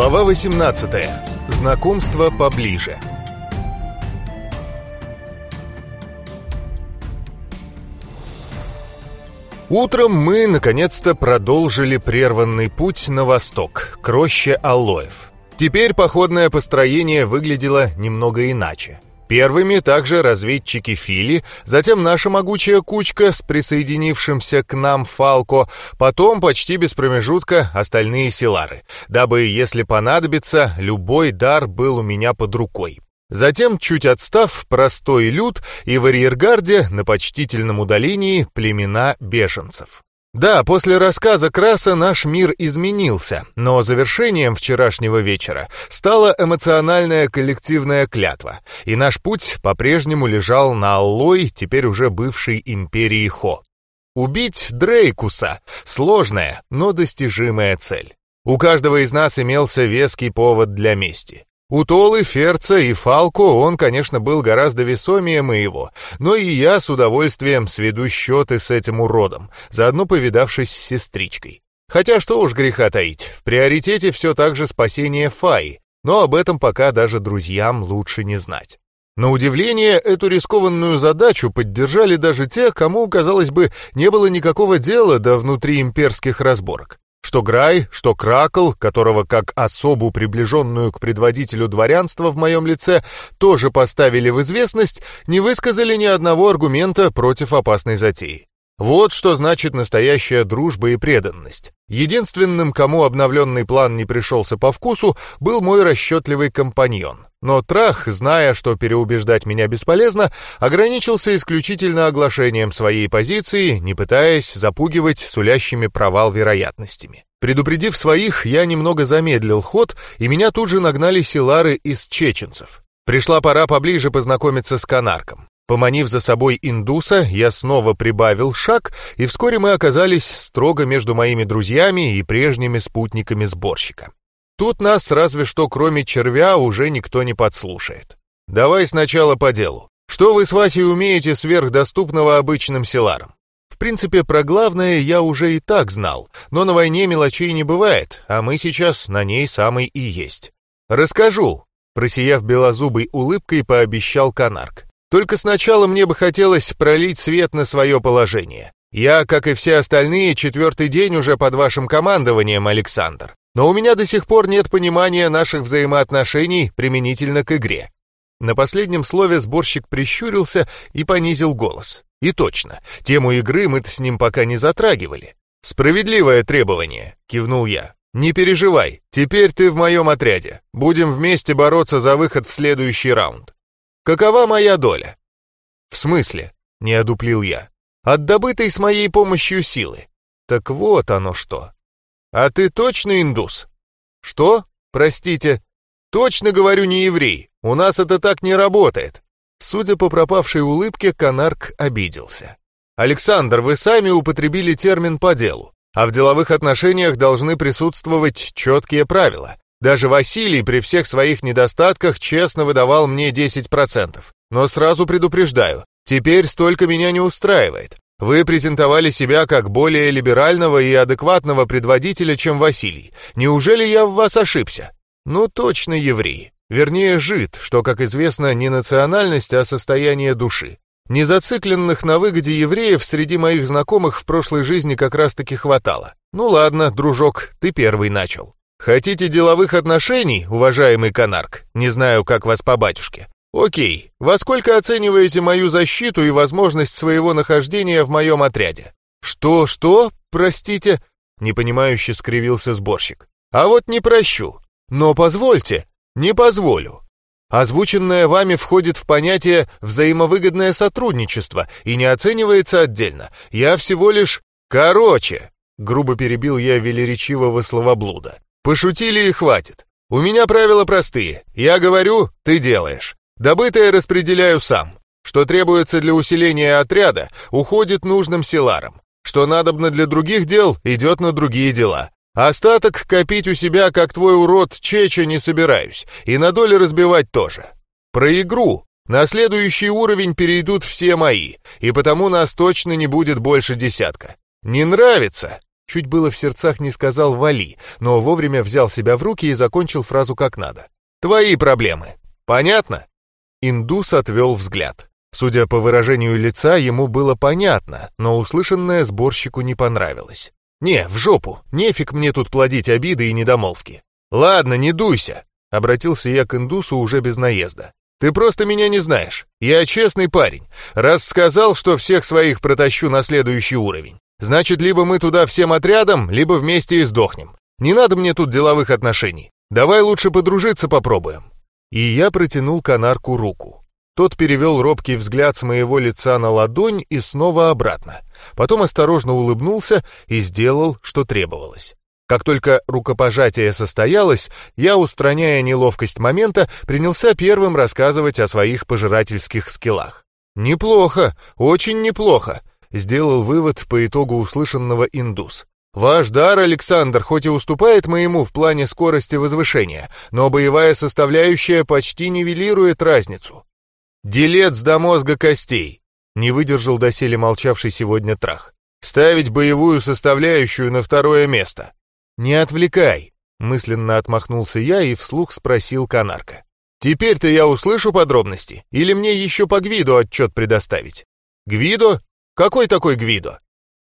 Глава 18. Знакомство поближе. Утром мы, наконец-то, продолжили прерванный путь на восток, к роще Алоев. Теперь походное построение выглядело немного иначе. Первыми также разведчики Фили, затем наша могучая кучка с присоединившимся к нам Фалко, потом почти без промежутка остальные селары, дабы, если понадобится, любой дар был у меня под рукой. Затем, чуть отстав, простой люд и в арьергарде на почтительном удалении племена беженцев. Да, после рассказа Краса наш мир изменился, но завершением вчерашнего вечера стала эмоциональная коллективная клятва, и наш путь по-прежнему лежал на Аллой, теперь уже бывшей империи Хо. Убить Дрейкуса — сложная, но достижимая цель. У каждого из нас имелся веский повод для мести. У Толы, Ферца и Фалко он, конечно, был гораздо весомее моего, но и я с удовольствием сведу счеты с этим уродом, заодно повидавшись с сестричкой. Хотя что уж греха таить, в приоритете все так же спасение Фаи, но об этом пока даже друзьям лучше не знать. На удивление, эту рискованную задачу поддержали даже те, кому, казалось бы, не было никакого дела до внутриимперских разборок. Что Грай, что Кракл, которого как особу, приближенную к предводителю дворянства в моем лице, тоже поставили в известность, не высказали ни одного аргумента против опасной затеи. Вот что значит настоящая дружба и преданность. Единственным, кому обновленный план не пришелся по вкусу, был мой расчетливый компаньон. Но Трах, зная, что переубеждать меня бесполезно, ограничился исключительно оглашением своей позиции, не пытаясь запугивать сулящими провал вероятностями. Предупредив своих, я немного замедлил ход, и меня тут же нагнали силары из чеченцев. Пришла пора поближе познакомиться с канарком. Поманив за собой индуса, я снова прибавил шаг, и вскоре мы оказались строго между моими друзьями и прежними спутниками сборщика. Тут нас разве что кроме червя уже никто не подслушает. Давай сначала по делу. Что вы с Васей умеете сверхдоступного обычным селарам? В принципе, про главное я уже и так знал, но на войне мелочей не бывает, а мы сейчас на ней самый и есть. Расскажу, просияв белозубой улыбкой, пообещал Канарк. Только сначала мне бы хотелось пролить свет на свое положение. Я, как и все остальные, четвертый день уже под вашим командованием, Александр. Но у меня до сих пор нет понимания наших взаимоотношений применительно к игре. На последнем слове сборщик прищурился и понизил голос. И точно, тему игры мы-то с ним пока не затрагивали. «Справедливое требование», — кивнул я. «Не переживай, теперь ты в моем отряде. Будем вместе бороться за выход в следующий раунд. Какова моя доля?» «В смысле?» — не одуплил я. «От добытой с моей помощью силы. Так вот оно что. «А ты точно индус?» «Что? Простите?» «Точно говорю, не еврей. У нас это так не работает». Судя по пропавшей улыбке, Канарк обиделся. «Александр, вы сами употребили термин по делу, а в деловых отношениях должны присутствовать четкие правила. Даже Василий при всех своих недостатках честно выдавал мне 10%. Но сразу предупреждаю, теперь столько меня не устраивает. Вы презентовали себя как более либерального и адекватного предводителя, чем Василий. Неужели я в вас ошибся? Ну, точно еврей. Вернее, жид, что, как известно, не национальность, а состояние души. Незацикленных на выгоде евреев среди моих знакомых в прошлой жизни как раз-таки хватало. Ну ладно, дружок, ты первый начал. Хотите деловых отношений, уважаемый Канарк? Не знаю, как вас по батюшке. «Окей, во сколько оцениваете мою защиту и возможность своего нахождения в моем отряде?» «Что, что? Простите?» — непонимающе скривился сборщик. «А вот не прощу. Но позвольте, не позволю. Озвученное вами входит в понятие «взаимовыгодное сотрудничество» и не оценивается отдельно. Я всего лишь... Короче!» — грубо перебил я велеречивого словоблуда. «Пошутили и хватит. У меня правила простые. Я говорю, ты делаешь. Добытое распределяю сам. Что требуется для усиления отряда, уходит нужным силарам. Что надобно для других дел, идет на другие дела. Остаток копить у себя, как твой урод Чеча, не собираюсь, и на доли разбивать тоже. Про игру. На следующий уровень перейдут все мои, и потому нас точно не будет больше десятка. Не нравится? Чуть было в сердцах не сказал «вали», но вовремя взял себя в руки и закончил фразу как надо. «Твои проблемы. Понятно?» Индус отвел взгляд. Судя по выражению лица, ему было понятно, но услышанное сборщику не понравилось. «Не, в жопу, нефиг мне тут плодить обиды и недомолвки». «Ладно, не дуйся», — обратился я к индусу уже без наезда. «Ты просто меня не знаешь. Я честный парень. Раз сказал, что всех своих протащу на следующий уровень. Значит, либо мы туда всем отрядом, либо вместе и сдохнем. Не надо мне тут деловых отношений. Давай лучше подружиться попробуем». И я протянул канарку руку. Тот перевел робкий взгляд с моего лица на ладонь и снова обратно. Потом осторожно улыбнулся и сделал, что требовалось. Как только рукопожатие состоялось, я, устраняя неловкость момента, принялся первым рассказывать о своих пожирательских скиллах. «Неплохо, очень неплохо», — сделал вывод по итогу услышанного индус. «Ваш дар, Александр, хоть и уступает моему в плане скорости возвышения, но боевая составляющая почти нивелирует разницу. Делец до мозга костей. Не выдержал доселе молчавший сегодня трах. Ставить боевую составляющую на второе место. Не отвлекай. Мысленно отмахнулся я и вслух спросил Канарка. «Теперь-то я услышу подробности, или мне еще по Гвидо отчет предоставить?» «Гвидо? Какой такой Гвидо?»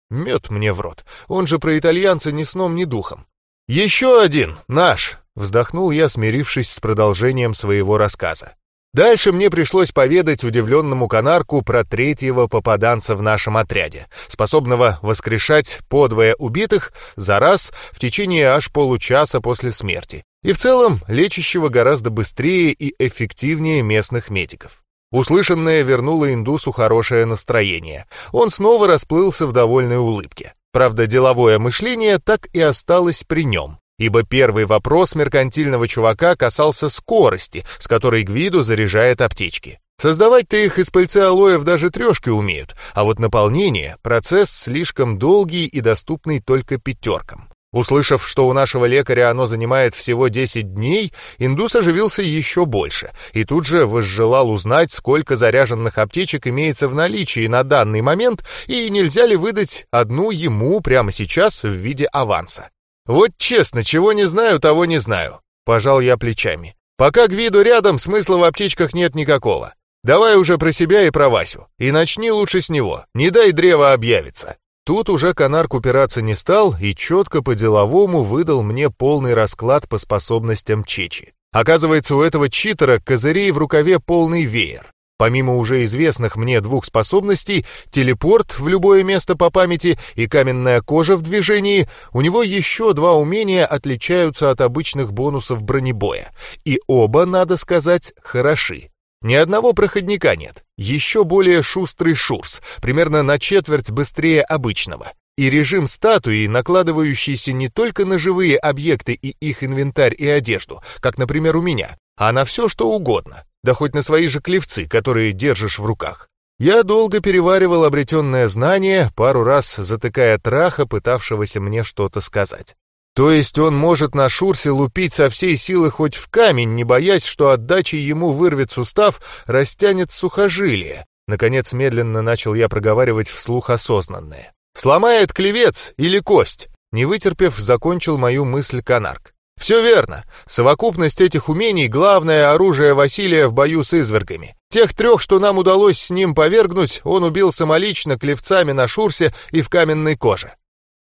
Мед мне в рот, он же про итальянца ни сном, ни духом. «Еще один, наш!» — вздохнул я, смирившись с продолжением своего рассказа. Дальше мне пришлось поведать удивленному канарку про третьего попаданца в нашем отряде, способного воскрешать подвое убитых за раз в течение аж получаса после смерти, и в целом лечащего гораздо быстрее и эффективнее местных медиков. Услышанное вернуло индусу хорошее настроение. Он снова расплылся в довольной улыбке. Правда, деловое мышление так и осталось при нем ибо первый вопрос меркантильного чувака касался скорости, с которой Гвиду заряжает аптечки. Создавать-то их из пыльцы алоев даже трешки умеют, а вот наполнение — процесс слишком долгий и доступный только пятеркам. Услышав, что у нашего лекаря оно занимает всего 10 дней, индус оживился еще больше и тут же возжелал узнать, сколько заряженных аптечек имеется в наличии на данный момент и нельзя ли выдать одну ему прямо сейчас в виде аванса. «Вот честно, чего не знаю, того не знаю», — пожал я плечами. «Пока Гвиду рядом, смысла в аптечках нет никакого. Давай уже про себя и про Васю, и начни лучше с него, не дай древо объявиться». Тут уже Канарк упираться не стал и четко по-деловому выдал мне полный расклад по способностям Чечи. Оказывается, у этого читера козырей в рукаве полный веер. Помимо уже известных мне двух способностей, телепорт в любое место по памяти и каменная кожа в движении, у него еще два умения отличаются от обычных бонусов бронебоя. И оба, надо сказать, хороши. Ни одного проходника нет. Еще более шустрый шурс, примерно на четверть быстрее обычного. И режим статуи, накладывающийся не только на живые объекты и их инвентарь и одежду, как, например, у меня, а на все, что угодно да хоть на свои же клевцы, которые держишь в руках. Я долго переваривал обретенное знание, пару раз затыкая траха, пытавшегося мне что-то сказать. То есть он может на шурсе лупить со всей силы хоть в камень, не боясь, что отдачей ему вырвет сустав, растянет сухожилие. Наконец медленно начал я проговаривать вслух осознанное. «Сломает клевец или кость?» Не вытерпев, закончил мою мысль Канарк. Все верно. Совокупность этих умений — главное оружие Василия в бою с извергами. Тех трех, что нам удалось с ним повергнуть, он убил самолично клевцами на шурсе и в каменной коже.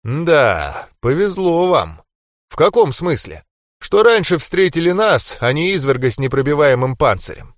Да, повезло вам. В каком смысле? Что раньше встретили нас, а не изверга с непробиваемым панцирем.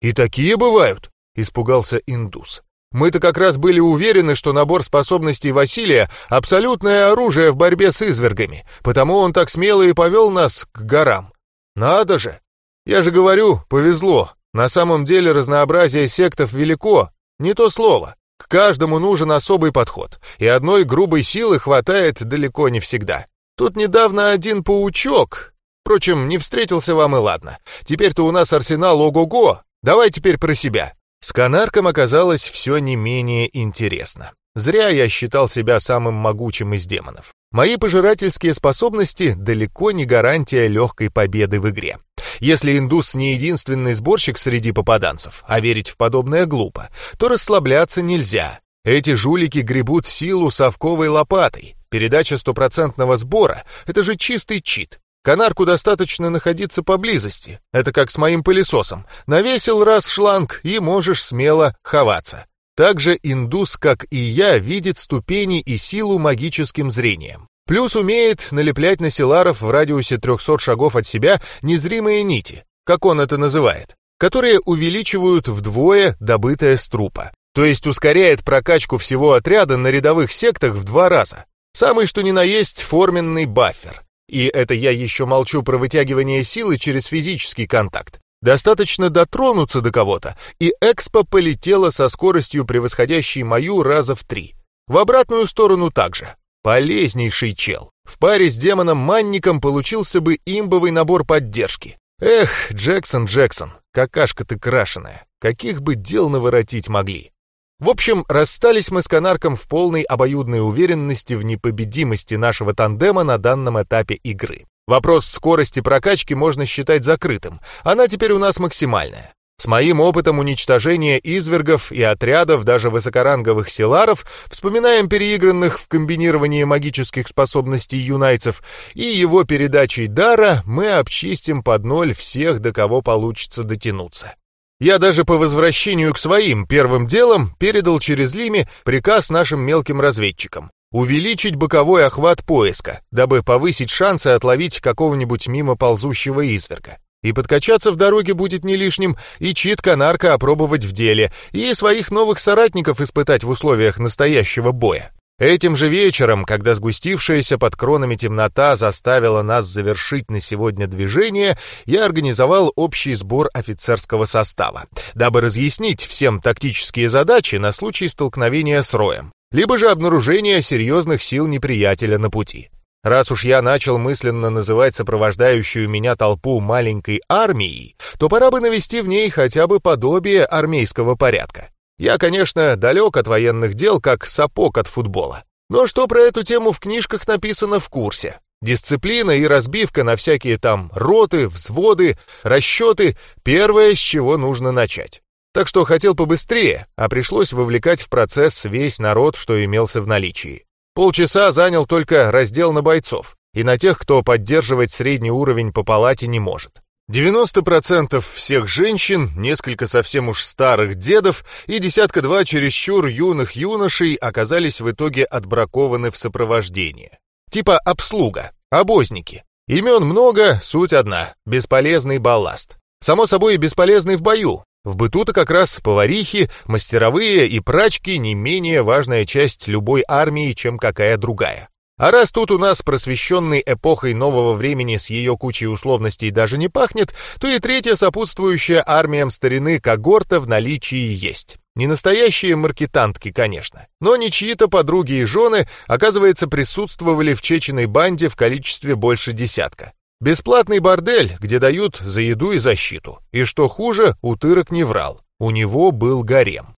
И такие бывают, испугался индус. Мы-то как раз были уверены, что набор способностей Василия — абсолютное оружие в борьбе с извергами, потому он так смело и повел нас к горам. Надо же! Я же говорю, повезло. На самом деле разнообразие сектов велико, не то слово. К каждому нужен особый подход, и одной грубой силы хватает далеко не всегда. Тут недавно один паучок... Впрочем, не встретился вам и ладно. Теперь-то у нас арсенал ого-го. Давай теперь про себя. С канарком оказалось все не менее интересно. Зря я считал себя самым могучим из демонов. Мои пожирательские способности далеко не гарантия легкой победы в игре. Если индус не единственный сборщик среди попаданцев, а верить в подобное глупо, то расслабляться нельзя. Эти жулики гребут силу совковой лопатой. Передача стопроцентного сбора — это же чистый чит. Канарку достаточно находиться поблизости. Это как с моим пылесосом. Навесил раз шланг и можешь смело ховаться. Также индус, как и я, видит ступени и силу магическим зрением. Плюс умеет налеплять на селаров в радиусе 300 шагов от себя незримые нити, как он это называет, которые увеличивают вдвое добытое с трупа. То есть ускоряет прокачку всего отряда на рядовых сектах в два раза. Самый что ни на есть форменный баффер. И это я еще молчу про вытягивание силы через физический контакт. Достаточно дотронуться до кого-то, и экспо полетела со скоростью, превосходящей мою раза в три. В обратную сторону также. Полезнейший чел. В паре с демоном-манником получился бы имбовый набор поддержки. Эх, Джексон, Джексон, какашка ты крашеная. Каких бы дел наворотить могли. В общем, расстались мы с Канарком в полной обоюдной уверенности в непобедимости нашего тандема на данном этапе игры. Вопрос скорости прокачки можно считать закрытым. Она теперь у нас максимальная. С моим опытом уничтожения извергов и отрядов даже высокоранговых селаров, вспоминаем переигранных в комбинировании магических способностей юнайцев, и его передачей дара мы обчистим под ноль всех, до кого получится дотянуться. Я даже по возвращению к своим первым делам передал через Лими приказ нашим мелким разведчикам увеличить боковой охват поиска, дабы повысить шансы отловить какого-нибудь мимо ползущего изверга. И подкачаться в дороге будет не лишним, и чит канарка опробовать в деле, и своих новых соратников испытать в условиях настоящего боя. Этим же вечером, когда сгустившаяся под кронами темнота заставила нас завершить на сегодня движение, я организовал общий сбор офицерского состава, дабы разъяснить всем тактические задачи на случай столкновения с роем, либо же обнаружения серьезных сил неприятеля на пути. Раз уж я начал мысленно называть сопровождающую меня толпу маленькой армией, то пора бы навести в ней хотя бы подобие армейского порядка. Я, конечно, далек от военных дел, как сапог от футбола. Но что про эту тему в книжках написано в курсе? Дисциплина и разбивка на всякие там роты, взводы, расчеты — первое, с чего нужно начать. Так что хотел побыстрее, а пришлось вовлекать в процесс весь народ, что имелся в наличии. Полчаса занял только раздел на бойцов и на тех, кто поддерживать средний уровень по палате не может. 90% всех женщин, несколько совсем уж старых дедов и десятка-два чересчур юных юношей оказались в итоге отбракованы в сопровождении. Типа обслуга, обозники. Имен много, суть одна — бесполезный балласт. Само собой, бесполезный в бою, в быту-то как раз поварихи, мастеровые и прачки не менее важная часть любой армии, чем какая другая. А раз тут у нас просвещенной эпохой нового времени с ее кучей условностей даже не пахнет, то и третья сопутствующая армиям старины когорта в наличии есть. Не настоящие маркетантки, конечно, но не чьи-то подруги и жены, оказывается, присутствовали в чеченой банде в количестве больше десятка. Бесплатный бордель, где дают за еду и защиту. И что хуже, утырок не врал. У него был гарем.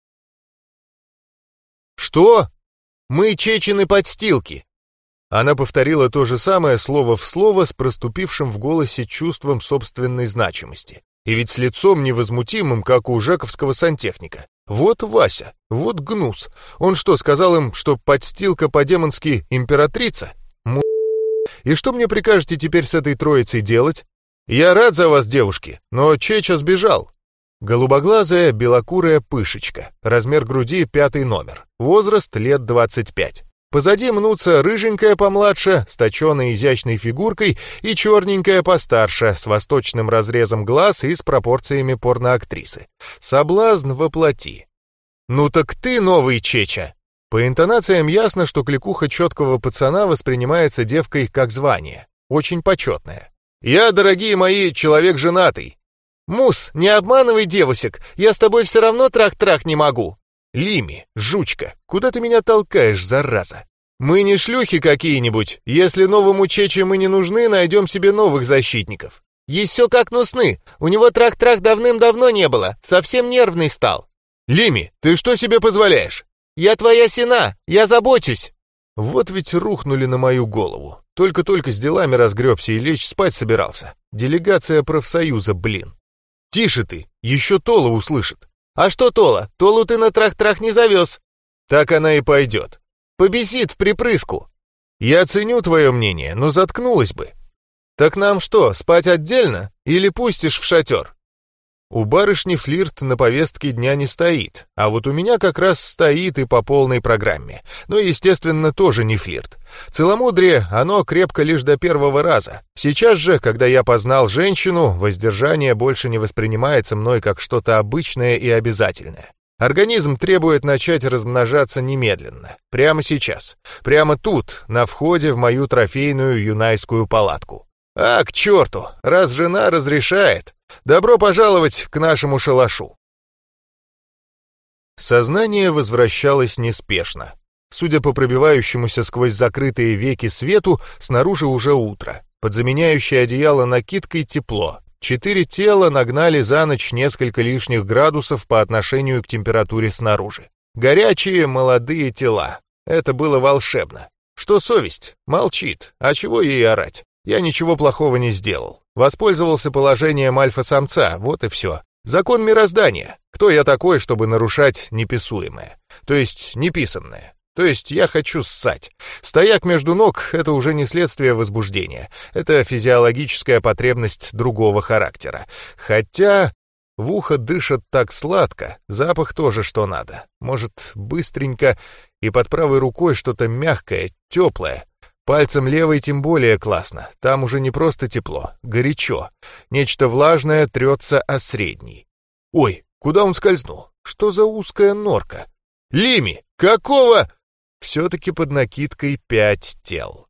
«Что? Мы чечены-подстилки!» Она повторила то же самое слово в слово с проступившим в голосе чувством собственной значимости. И ведь с лицом невозмутимым, как у жаковского сантехника. Вот Вася, вот гнус. Он что, сказал им, что подстилка по-демонски императрица? И что мне прикажете теперь с этой троицей делать? Я рад за вас, девушки, но Чеча сбежал. Голубоглазая белокурая пышечка, размер груди пятый номер, возраст лет 25. Позади мнутся рыженькая помладше, с точенной изящной фигуркой, и черненькая постарше, с восточным разрезом глаз и с пропорциями порноактрисы. Соблазн воплоти. «Ну так ты новый Чеча!» По интонациям ясно, что кликуха четкого пацана воспринимается девкой как звание, очень почетное. «Я, дорогие мои, человек женатый». «Мус, не обманывай девусек, я с тобой все равно трах-трах не могу». «Лими, жучка, куда ты меня толкаешь, зараза?» «Мы не шлюхи какие-нибудь. Если новому Чече мы не нужны, найдем себе новых защитников». «Еще как нусны. У него трах-трах давным-давно не было. Совсем нервный стал». «Лими, ты что себе позволяешь? «Я твоя сена! Я забочусь!» Вот ведь рухнули на мою голову. Только-только с делами разгребся и лечь спать собирался. Делегация профсоюза, блин. «Тише ты! Еще Тола услышит!» «А что Тола? Толу ты на трах-трах не завез!» «Так она и пойдет!» «Побесит в припрыску!» Я ценю твое мнение, но заткнулась бы. Так нам что, спать отдельно? Или пустишь в шатер? У барышни флирт на повестке дня не стоит, а вот у меня как раз стоит и по полной программе. Но, естественно, тоже не флирт. Целомудрие, оно крепко лишь до первого раза. Сейчас же, когда я познал женщину, воздержание больше не воспринимается мной как что-то обычное и обязательное. Организм требует начать размножаться немедленно, прямо сейчас, прямо тут, на входе в мою трофейную юнайскую палатку. А, к черту, раз жена разрешает, Добро пожаловать к нашему шалашу!» Сознание возвращалось неспешно. Судя по пробивающемуся сквозь закрытые веки свету, снаружи уже утро. Под заменяющее одеяло накидкой тепло. Четыре тела нагнали за ночь несколько лишних градусов по отношению к температуре снаружи. Горячие, молодые тела. Это было волшебно. Что совесть? Молчит. А чего ей орать? Я ничего плохого не сделал. Воспользовался положением альфа-самца, вот и все. Закон мироздания. Кто я такой, чтобы нарушать неписуемое? То есть неписанное. То есть я хочу ссать. Стояк между ног — это уже не следствие возбуждения. Это физиологическая потребность другого характера. Хотя в ухо дышат так сладко, запах тоже что надо. Может, быстренько и под правой рукой что-то мягкое, теплое. Пальцем левой тем более классно. Там уже не просто тепло, горячо. Нечто влажное трется о средний. Ой, куда он скользнул? Что за узкая норка? Лими, какого? Все-таки под накидкой пять тел.